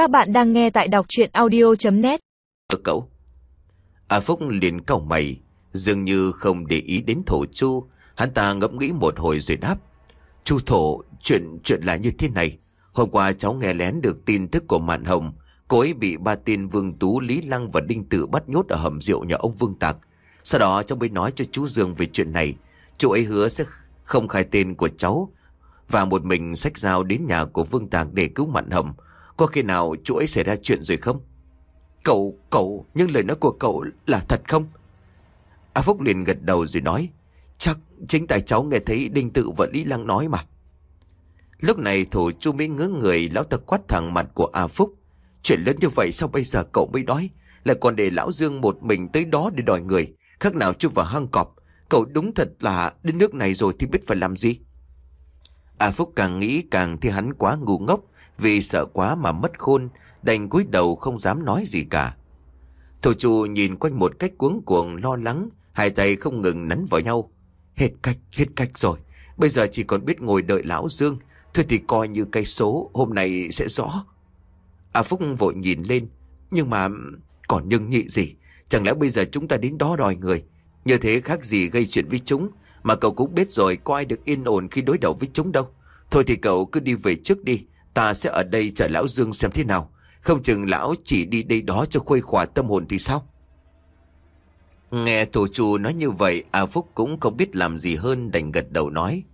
Các bạn đang nghe tại đọc chuyện audio.net Ở cậu. A Phúc liền cau mày Dường như không để ý đến thổ chu. Hắn ta ngẫm nghĩ một hồi rồi đáp Chu thổ chuyện chuyện là như thế này. Hôm qua cháu nghe lén được tin tức của Mạn Hồng. Cô ấy bị ba tên Vương Tú, Lý Lăng và Đinh Tử bắt nhốt ở hầm rượu nhà ông Vương Tạc. Sau đó cháu mới nói cho chú Dương về chuyện này. Chú ấy hứa sẽ không khai tên của cháu Và một mình sách dao đến nhà của Vương Tạc để cứu Mạn Hồng. Có khi nào chú ấy xảy ra chuyện rồi không? Cậu, cậu, nhưng lời nói của cậu là thật không? A Phúc liền gật đầu rồi nói Chắc chính tại cháu nghe thấy Đinh Tự và Lý Lăng nói mà Lúc này thủ chu mới ngớ người Lão ta quát thẳng mặt của A Phúc Chuyện lớn như vậy sao bây giờ cậu mới nói Lại còn để Lão Dương một mình tới đó để đòi người Khác nào chú vào hang cọp Cậu đúng thật là đến nước này rồi thì biết phải làm gì A Phúc càng nghĩ càng thì hắn quá ngu ngốc vì sợ quá mà mất khôn Đành cúi đầu không dám nói gì cả. Thổ chu nhìn quanh một cách cuống cuồng lo lắng Hai tay không ngừng nắn vào nhau. Hết cách, hết cách rồi. Bây giờ chỉ còn biết ngồi đợi lão Dương. Thôi thì coi như cây số Hôm nay sẽ rõ. A Phúc vội nhìn lên. Nhưng mà còn nhưng nhị gì? Chẳng lẽ bây giờ chúng ta đến đó đòi người? Như thế khác gì gây chuyện với chúng? Mà cậu cũng biết rồi có ai được yên ổn khi đối đầu với chúng đâu. Thôi thì cậu cứ đi về trước đi. Ta sẽ ở đây chờ lão Dương xem thế nào. Không chừng lão chỉ đi đây đó cho khuây khỏa tâm hồn thì sao? Nghe thủ chủ nói như vậy, A Phúc cũng không biết làm gì hơn đành gật đầu nói.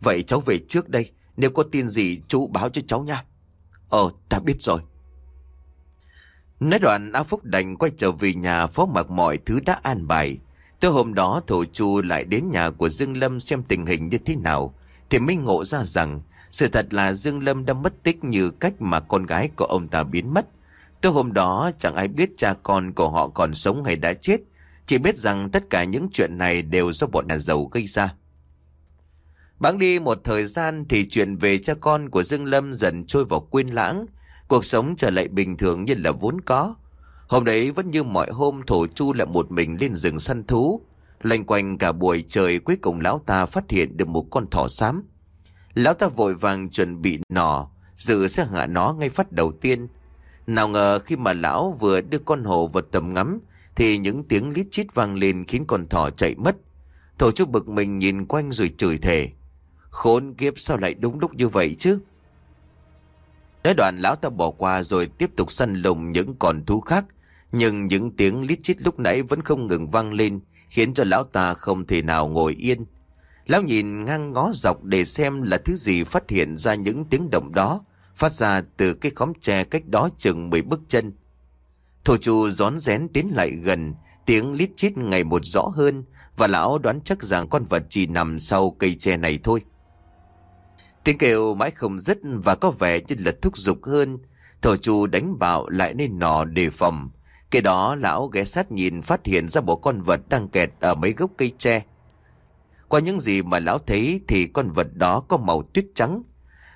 Vậy cháu về trước đây, Nếu có tin gì chú báo cho cháu nha. Ờ ta biết rồi. Nói đoạn, A Phúc đành quay trở về nhà phó mặc mọi thứ đã an bài. Tới hôm đó, thổ chu lại đến nhà của Dương Lâm xem tình hình như thế nào. Thì mới ngộ ra rằng sự thật là Dương Lâm đã mất tích như cách mà con gái của ông ta biến mất. Tới hôm đó, chẳng ai biết cha con của họ còn sống hay đã chết. Chỉ biết rằng tất cả những chuyện này đều do bọn nhà giàu gây ra. Bẵng đi một thời gian thì chuyện về cha con của Dương Lâm dần trôi vào quên lãng. Cuộc sống trở lại bình thường như là vốn có. Hôm đấy vẫn như mọi hôm thổ chu lại một mình lên rừng săn thú. Lành quanh cả buổi trời, cuối cùng lão ta phát hiện được một con thỏ xám. Lão ta vội vàng chuẩn bị nỏ, dự sẽ hạ nó ngay phát đầu tiên. Nào ngờ khi mà lão vừa đưa con hổ vào tầm ngắm, thì những tiếng lít chít vang lên khiến con thỏ chạy mất. Thổ chú bực mình nhìn quanh rồi chửi thề. Khốn kiếp sao lại đúng lúc như vậy chứ? Nói đoạn lão ta bỏ qua rồi tiếp tục săn lùng những con thú khác nhưng những tiếng lít chít lúc nãy vẫn không ngừng vang lên, khiến cho lão ta không thể nào ngồi yên. Lão nhìn ngang ngó dọc để xem là thứ gì phát hiện ra những tiếng động đó, phát ra từ cái khóm tre cách đó chừng 10 bước chân. Thổ chủ rón rén tiến lại gần, tiếng lít chít ngày một rõ hơn, và lão đoán chắc rằng con vật chỉ nằm sau cây tre này thôi. Tiếng kêu mãi không dứt và có vẻ như là thúc giục hơn. Thổ chủ đánh bạo lại nên nọ đề phòng. Kế đó lão ghé sát nhìn phát hiện ra bộ con vật đang kẹt ở mấy gốc cây tre. Qua những gì mà lão thấy thì con vật đó có màu tuyết trắng.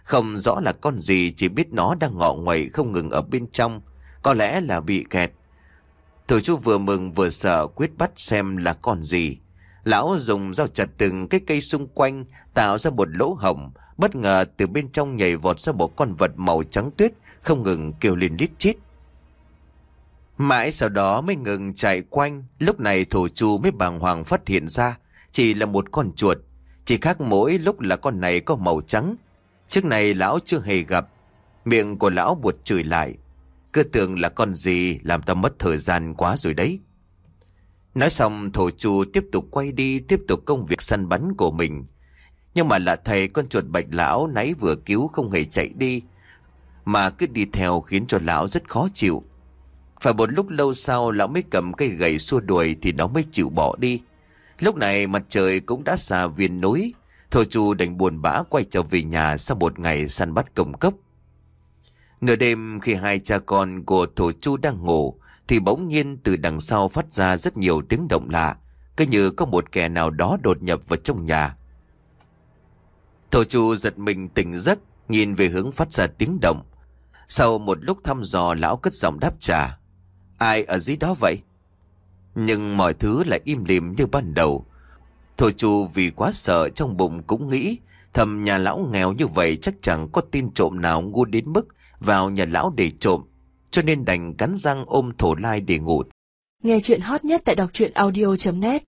Không rõ là con gì chỉ biết nó đang ngọ nguậy không ngừng ở bên trong. Có lẽ là bị kẹt. Thủ chú vừa mừng vừa sợ quyết bắt xem là con gì. Lão dùng dao chặt từng cái cây xung quanh tạo ra một lỗ hổng. Bất ngờ từ bên trong nhảy vọt ra một con vật màu trắng tuyết không ngừng kêu lên lít chít. Mãi sau đó mới ngừng chạy quanh, lúc này thổ chu mới bàng hoàng phát hiện ra, chỉ là một con chuột, chỉ khác mỗi lúc là con này có màu trắng. Trước này lão chưa hề gặp, miệng của lão buột chửi lại, cứ tưởng là con gì làm ta mất thời gian quá rồi đấy. Nói xong thổ chu tiếp tục quay đi tiếp tục công việc săn bắn của mình. Nhưng mà là thầy con chuột bạch lão nãy vừa cứu không hề chạy đi, mà cứ đi theo khiến cho lão rất khó chịu. Phải một lúc lâu sau lão mới cầm cây gậy xua đuổi thì nó mới chịu bỏ đi. Lúc này mặt trời cũng đã xa viên núi. Thổ chu đành buồn bã quay trở về nhà sau một ngày săn bắt công cấp. Nửa đêm khi hai cha con của thổ chu đang ngủ, thì bỗng nhiên từ đằng sau phát ra rất nhiều tiếng động lạ. Cứ như có một kẻ nào đó đột nhập vào trong nhà. Thổ chu giật mình tỉnh giấc, nhìn về hướng phát ra tiếng động. Sau một lúc thăm dò, lão cất giọng đáp trả. Ai ở dưới đó vậy? Nhưng mọi thứ lại im lìm như ban đầu. Thổ chu vì quá sợ trong bụng cũng nghĩ, thầm nhà lão nghèo như vậy chắc chẳng có tin trộm nào ngu đến mức vào nhà lão để trộm. cho nên đành cắn răng ôm thổ lai để ngủ. Nghe chuyện hot nhất tại đọc truyện audio.net